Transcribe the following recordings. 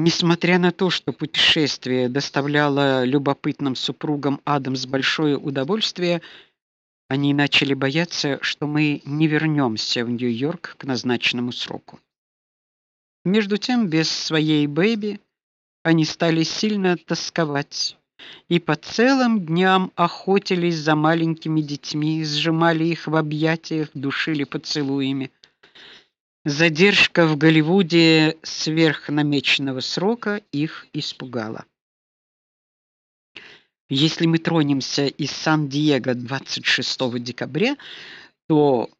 Несмотря на то, что путешествие доставляло любопытным супругам Адамс большое удовольствие, они начали бояться, что мы не вернемся в Нью-Йорк к назначенному сроку. Между тем, без своей бэби они стали сильно тосковать и по целым дням охотились за маленькими детьми, сжимали их в объятиях, душили поцелуями. Задержка в Голливуде сверхнамеченного срока их испугала. Если мы тронемся из Сан-Диего 26 декабря, то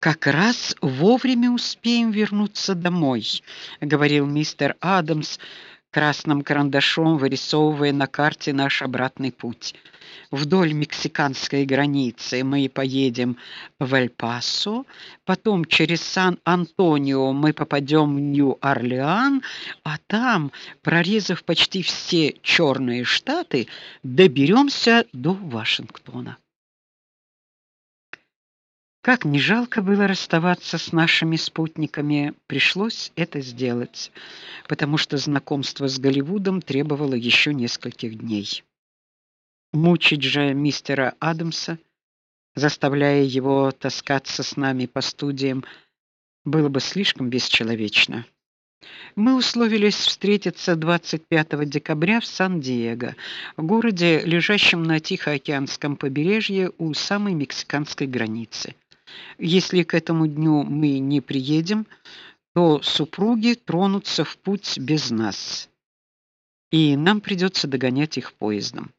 как раз вовремя успеем вернуться домой, говорил мистер Адамс, красным карандашом вырисовывая на карте наш обратный путь вдоль мексиканской границы мы поедем в Эль-Пасо, потом через Сан-Антонио мы попадем в Нью-Орлеан, а там, прорезав почти все черные штаты, доберемся до Вашингтона. Как не жалко было расставаться с нашими спутниками, пришлось это сделать, потому что знакомство с Голливудом требовало еще нескольких дней. Мучить же мистера Адамса, заставляя его таскаться с нами по студиям, было бы слишком бесчеловечно. Мы условились встретиться 25 декабря в Сан-Диего, городе, лежащем на Тихоокеанском побережье у самой мексиканской границы. Если к этому дню мы не приедем, то супруги тронутся в путь без нас. И нам придется догонять их поездом.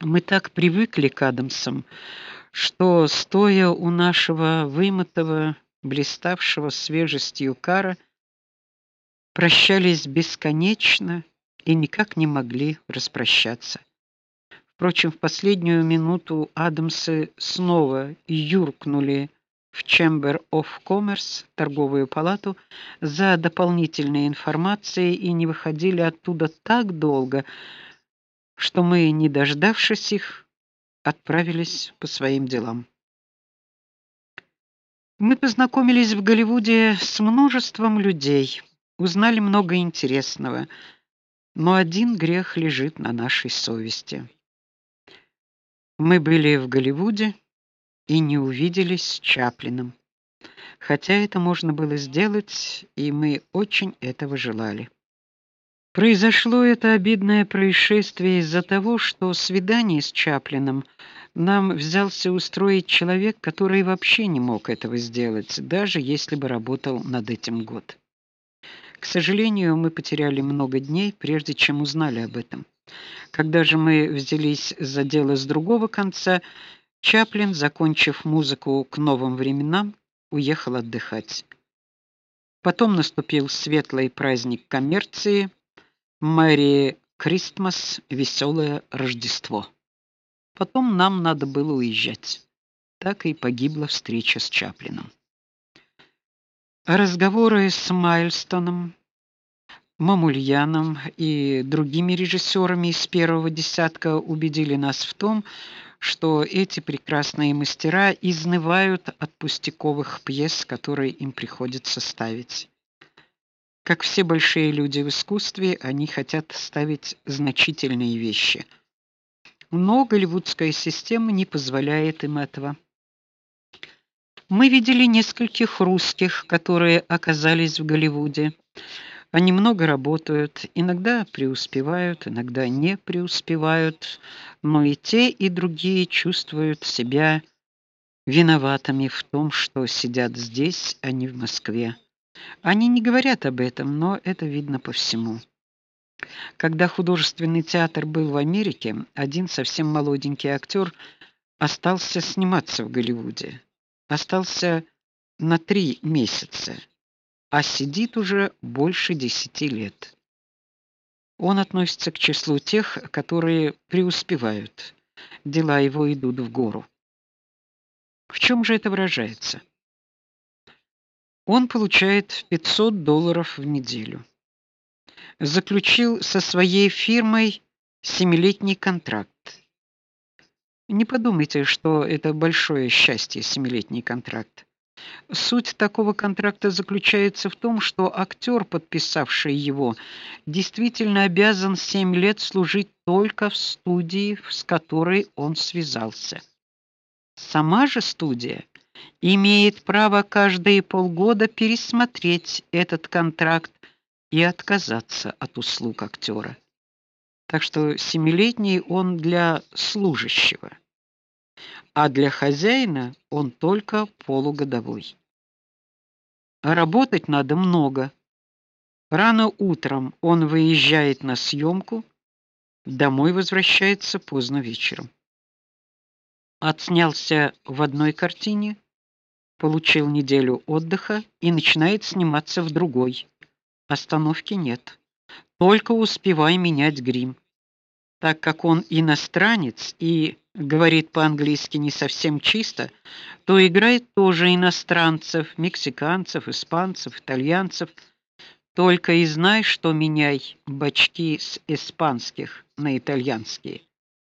Мы так привыкли к Адамсам, что стоя у нашего вымытого, блиставшего свежестью кара, прощались бесконечно и никак не могли распрощаться. Впрочем, в последнюю минуту Адамсы снова юркнули в Chamber of Commerce, торговую палату, за дополнительной информацией и не выходили оттуда так долго, что мы, не дождавшись их, отправились по своим делам. Мы познакомились в Голливуде с множеством людей, узнали много интересного, но один грех лежит на нашей совести. Мы были в Голливуде и не увиделись с Чаплиным. Хотя это можно было сделать, и мы очень этого желали. Произошло это обидное происшествие из-за того, что свидание с Чаплиным нам взялся устроить человек, который вообще не мог этого сделать, даже если бы работал над этим год. К сожалению, мы потеряли много дней, прежде чем узнали об этом. Когда же мы взялись за дело с другого конца, Чаплин, закончив музыку к новым временам, уехал отдыхать. Потом наступил светлый праздник коммерции, Мэри Кристмас, веселое Рождество. Потом нам надо было уезжать. Так и погибла встреча с Чаплином. Разговоры с Майлстоном, Мамульяном и другими режиссерами из первого десятка убедили нас в том, что эти прекрасные мастера изнывают от пустяковых пьес, которые им приходится ставить. Как все большие люди в искусстве, они хотят ставить значительные вещи. Но голливудская система не позволяет им этого. Мы видели нескольких русских, которые оказались в Голливуде. Они много работают, иногда преуспевают, иногда не преуспевают, но и те, и другие чувствуют себя виноватыми в том, что сидят здесь, а не в Москве. Они не говорят об этом, но это видно по всему. Когда художественный театр был в Америке, один совсем молоденький актер остался сниматься в Голливуде. Остался на три месяца, а сидит уже больше десяти лет. Он относится к числу тех, которые преуспевают. Дела его идут в гору. В чем же это выражается? Он получает 500 долларов в неделю. Заключил со своей фирмой семилетний контракт. Не подумайте, что это большое счастье семилетний контракт. Суть такого контракта заключается в том, что актер, подписавший его, действительно обязан 7 лет служить только в студии, с которой он связался. Сама же студия имеет право каждые полгода пересмотреть этот контракт и отказаться от услуг актера. Так что семилетний он для служащего, а для хозяина он только полугодовой. Работать надо много. Рано утром он выезжает на съемку, домой возвращается поздно вечером. Отснялся в одной картине, получил неделю отдыха и начинает сниматься в другой. Остановки нет. Только успевай менять грим. Так как он иностранец и говорит по-английски не совсем чисто, то играет тоже иностранцев, мексиканцев, испанцев, итальянцев. Только и знай, что меняй бачки с испанских на итальянские.